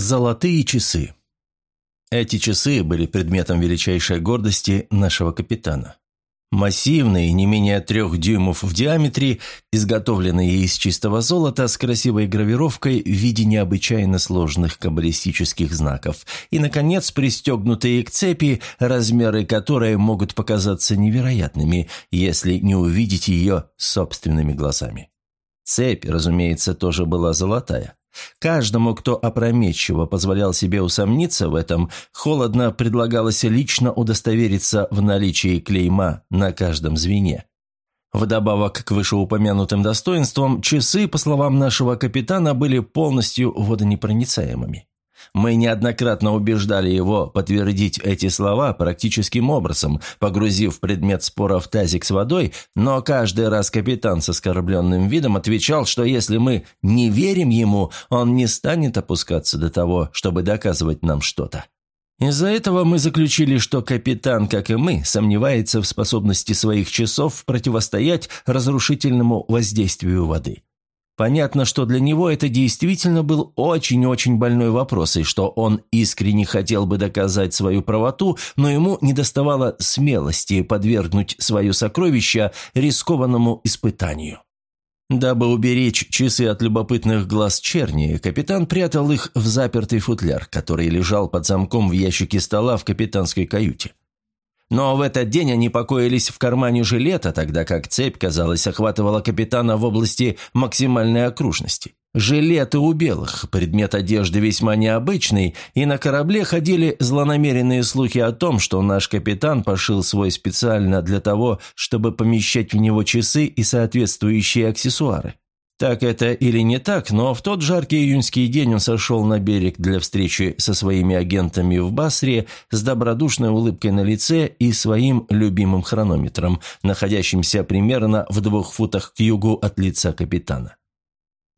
Золотые часы. Эти часы были предметом величайшей гордости нашего капитана. Массивные, не менее трех дюймов в диаметре, изготовленные из чистого золота с красивой гравировкой в виде необычайно сложных каббалистических знаков, и, наконец, пристегнутые к цепи, размеры которой могут показаться невероятными, если не увидеть ее собственными глазами. Цепь, разумеется, тоже была золотая. Каждому, кто опрометчиво позволял себе усомниться в этом, холодно предлагалось лично удостовериться в наличии клейма на каждом звене. Вдобавок к вышеупомянутым достоинствам, часы, по словам нашего капитана, были полностью водонепроницаемыми. Мы неоднократно убеждали его подтвердить эти слова практическим образом, погрузив предмет спора в тазик с водой, но каждый раз капитан с оскорбленным видом отвечал, что если мы не верим ему, он не станет опускаться до того, чтобы доказывать нам что-то. Из-за этого мы заключили, что капитан, как и мы, сомневается в способности своих часов противостоять разрушительному воздействию воды. Понятно, что для него это действительно был очень-очень больной вопрос, и что он искренне хотел бы доказать свою правоту, но ему недоставало смелости подвергнуть свое сокровище рискованному испытанию. Дабы уберечь часы от любопытных глаз черни, капитан прятал их в запертый футляр, который лежал под замком в ящике стола в капитанской каюте. Но в этот день они покоились в кармане жилета, тогда как цепь, казалось, охватывала капитана в области максимальной окружности. Жилеты у белых, предмет одежды весьма необычный, и на корабле ходили злонамеренные слухи о том, что наш капитан пошил свой специально для того, чтобы помещать в него часы и соответствующие аксессуары. Так это или не так, но в тот жаркий июньский день он сошел на берег для встречи со своими агентами в Басре с добродушной улыбкой на лице и своим любимым хронометром, находящимся примерно в двух футах к югу от лица капитана.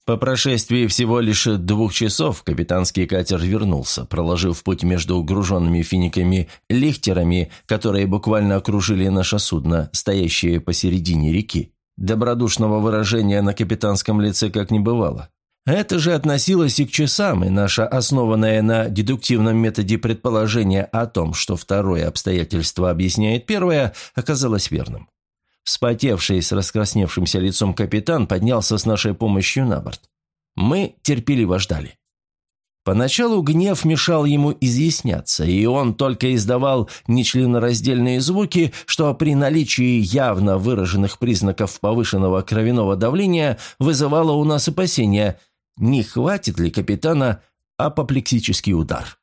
По прошествии всего лишь двух часов капитанский катер вернулся, проложив путь между груженными финиками лихтерами, которые буквально окружили наше судно, стоящее посередине реки. Добродушного выражения на капитанском лице как не бывало. Это же относилось и к часам, и наше основанное на дедуктивном методе предположение о том, что второе обстоятельство объясняет первое, оказалось верным. Вспотевший с раскрасневшимся лицом капитан поднялся с нашей помощью на борт. Мы терпеливо ждали. Поначалу гнев мешал ему изъясняться, и он только издавал нечленораздельные звуки, что при наличии явно выраженных признаков повышенного кровяного давления вызывало у нас опасения, не хватит ли капитана апоплексический удар.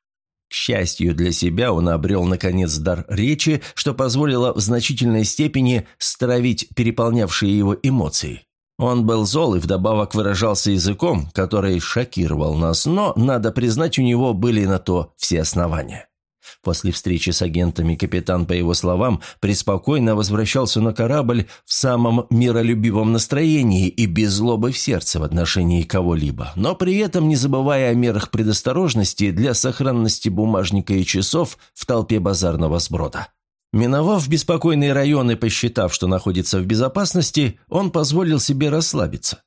К счастью для себя, он обрел, наконец, дар речи, что позволило в значительной степени стравить переполнявшие его эмоции. Он был зол и вдобавок выражался языком, который шокировал нас, но, надо признать, у него были на то все основания. После встречи с агентами капитан, по его словам, преспокойно возвращался на корабль в самом миролюбивом настроении и без злобы в сердце в отношении кого-либо, но при этом не забывая о мерах предосторожности для сохранности бумажника и часов в толпе базарного сброда. Миновав беспокойные районы, посчитав, что находится в безопасности, он позволил себе расслабиться.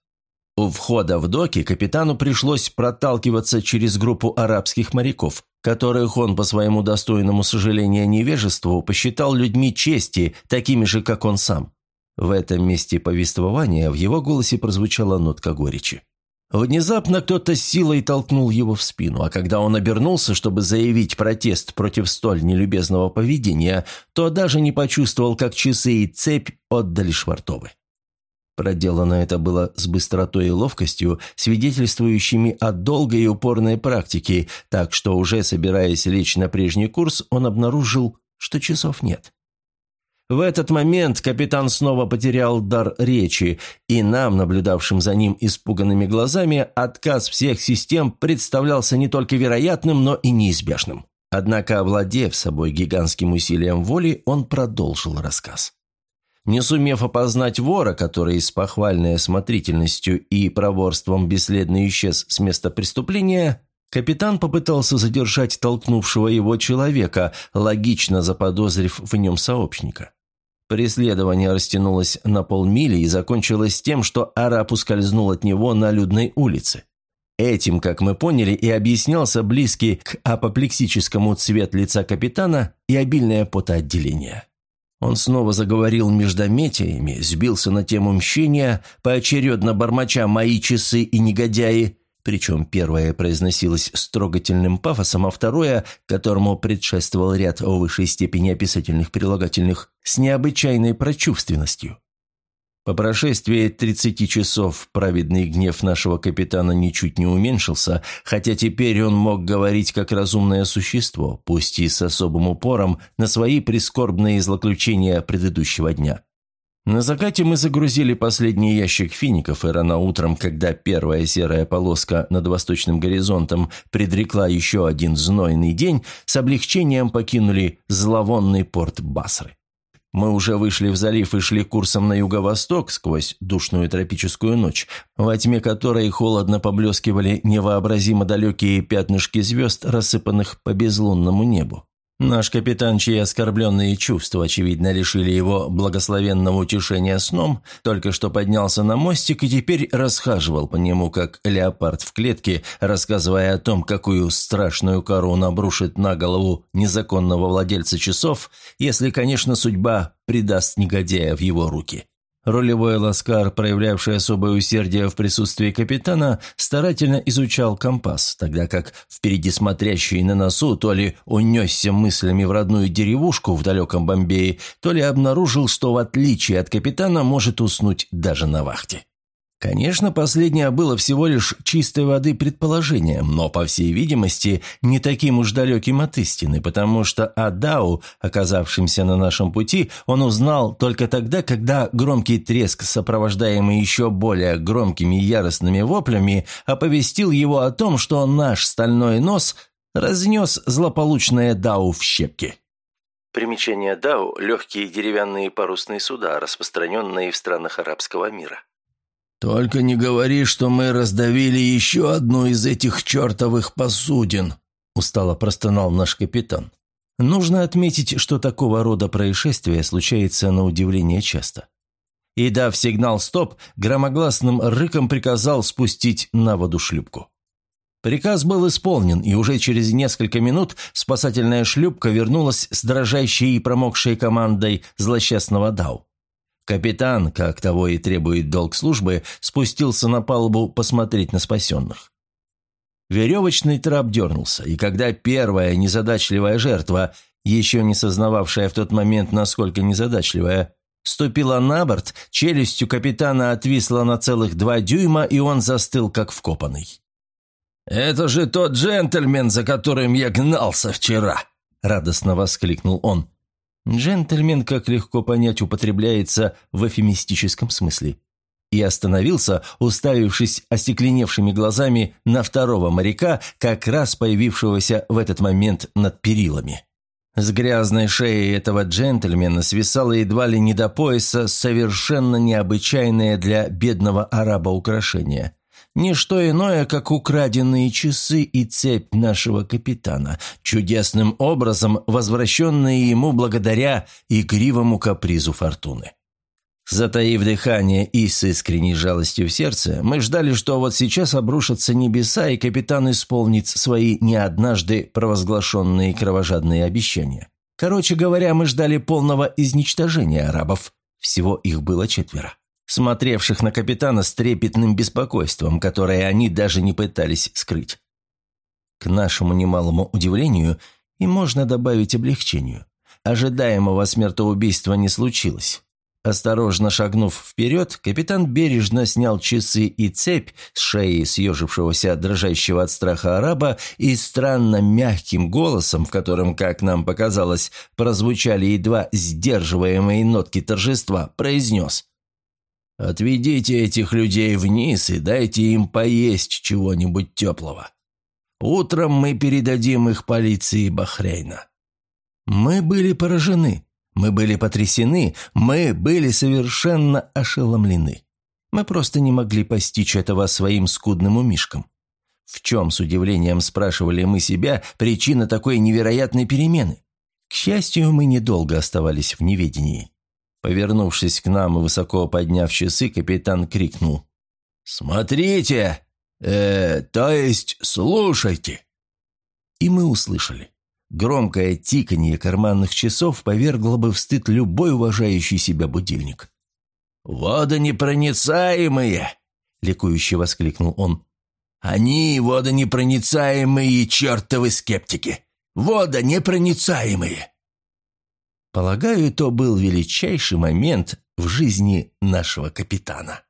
У входа в доки капитану пришлось проталкиваться через группу арабских моряков, которых он по своему достойному сожалению невежеству посчитал людьми чести, такими же, как он сам. В этом месте повествования в его голосе прозвучала нотка горечи. Внезапно кто-то силой толкнул его в спину, а когда он обернулся, чтобы заявить протест против столь нелюбезного поведения, то даже не почувствовал, как часы и цепь отдали швартовы. Проделано это было с быстротой и ловкостью, свидетельствующими о долгой и упорной практике, так что уже собираясь лечь на прежний курс, он обнаружил, что часов нет. В этот момент капитан снова потерял дар речи, и нам, наблюдавшим за ним испуганными глазами, отказ всех систем представлялся не только вероятным, но и неизбежным. Однако, овладев собой гигантским усилием воли, он продолжил рассказ. Не сумев опознать вора, который с похвальной осмотрительностью и проворством бесследно исчез с места преступления, Капитан попытался задержать толкнувшего его человека, логично заподозрив в нем сообщника. Преследование растянулось на полмили и закончилось тем, что араб ускользнул от него на людной улице. Этим, как мы поняли, и объяснялся близкий к апоплексическому цвет лица капитана и обильное потоотделение. Он снова заговорил междометиями, сбился на тему мщения, поочередно бормоча «мои часы и негодяи», причем первое произносилось с трогательным пафосом, а второе, которому предшествовал ряд о высшей степени описательных прилагательных, с необычайной прочувственностью. По прошествии 30 часов праведный гнев нашего капитана ничуть не уменьшился, хотя теперь он мог говорить как разумное существо, пусть и с особым упором на свои прискорбные злоключения предыдущего дня. На закате мы загрузили последний ящик фиников, и рано утром, когда первая серая полоска над восточным горизонтом предрекла еще один знойный день, с облегчением покинули зловонный порт Басры. Мы уже вышли в залив и шли курсом на юго-восток сквозь душную тропическую ночь, во тьме которой холодно поблескивали невообразимо далекие пятнышки звезд, рассыпанных по безлунному небу. Наш капитан, чьи оскорбленные чувства, очевидно, лишили его благословенного утешения сном, только что поднялся на мостик и теперь расхаживал по нему, как леопард в клетке, рассказывая о том, какую страшную кару он обрушит на голову незаконного владельца часов, если, конечно, судьба придаст негодяя в его руки. Рулевой ласкар, проявлявший особое усердие в присутствии капитана, старательно изучал компас, тогда как впереди смотрящий на носу то ли унесся мыслями в родную деревушку в далеком Бомбее, то ли обнаружил, что в отличие от капитана может уснуть даже на вахте. Конечно, последнее было всего лишь чистой воды предположением, но, по всей видимости, не таким уж далеким от истины, потому что о Дау, оказавшемся на нашем пути, он узнал только тогда, когда громкий треск, сопровождаемый еще более громкими яростными воплями, оповестил его о том, что наш стальной нос разнес злополучное Дау в щепки. Примечание Дау – легкие деревянные парусные суда, распространенные в странах арабского мира. «Только не говори, что мы раздавили еще одну из этих чертовых посудин», – устало простонал наш капитан. Нужно отметить, что такого рода происшествия случается на удивление часто. И дав сигнал «стоп», громогласным рыком приказал спустить на воду шлюпку. Приказ был исполнен, и уже через несколько минут спасательная шлюпка вернулась с дрожащей и промокшей командой злосчастного Дау. Капитан, как того и требует долг службы, спустился на палубу посмотреть на спасенных. Веревочный трап дернулся, и когда первая незадачливая жертва, еще не сознававшая в тот момент, насколько незадачливая, ступила на борт, челюстью капитана отвисла на целых два дюйма, и он застыл, как вкопанный. «Это же тот джентльмен, за которым я гнался вчера!» – радостно воскликнул он. Джентльмен, как легко понять, употребляется в эфемистическом смысле. И остановился, уставившись остекленевшими глазами на второго моряка, как раз появившегося в этот момент над перилами. С грязной шеи этого джентльмена свисало едва ли не до пояса совершенно необычайное для бедного араба украшение – не что иное, как украденные часы и цепь нашего капитана, чудесным образом возвращенные ему благодаря игривому капризу фортуны. Затаив дыхание и с искренней жалостью в сердце, мы ждали, что вот сейчас обрушатся небеса, и капитан исполнит свои не однажды провозглашенные кровожадные обещания. Короче говоря, мы ждали полного изничтожения арабов. Всего их было четверо смотревших на капитана с трепетным беспокойством, которое они даже не пытались скрыть. К нашему немалому удивлению, и можно добавить облегчению, ожидаемого смертоубийства не случилось. Осторожно шагнув вперед, капитан бережно снял часы и цепь с шеи съежившегося, дрожащего от страха араба и странно мягким голосом, в котором, как нам показалось, прозвучали едва сдерживаемые нотки торжества, произнес Отведите этих людей вниз и дайте им поесть чего-нибудь теплого. Утром мы передадим их полиции Бахрейна». Мы были поражены, мы были потрясены, мы были совершенно ошеломлены. Мы просто не могли постичь этого своим скудным умишком. В чем, с удивлением спрашивали мы себя, причина такой невероятной перемены? К счастью, мы недолго оставались в неведении. Повернувшись к нам и высоко подняв часы, капитан крикнул. «Смотрите! «Э, то есть слушайте!» И мы услышали. Громкое тиканье карманных часов повергло бы в стыд любой уважающий себя будильник. «Водонепроницаемые!» — ликующе воскликнул он. «Они водонепроницаемые чертовы скептики! Водонепроницаемые!» Полагаю, то был величайший момент в жизни нашего капитана.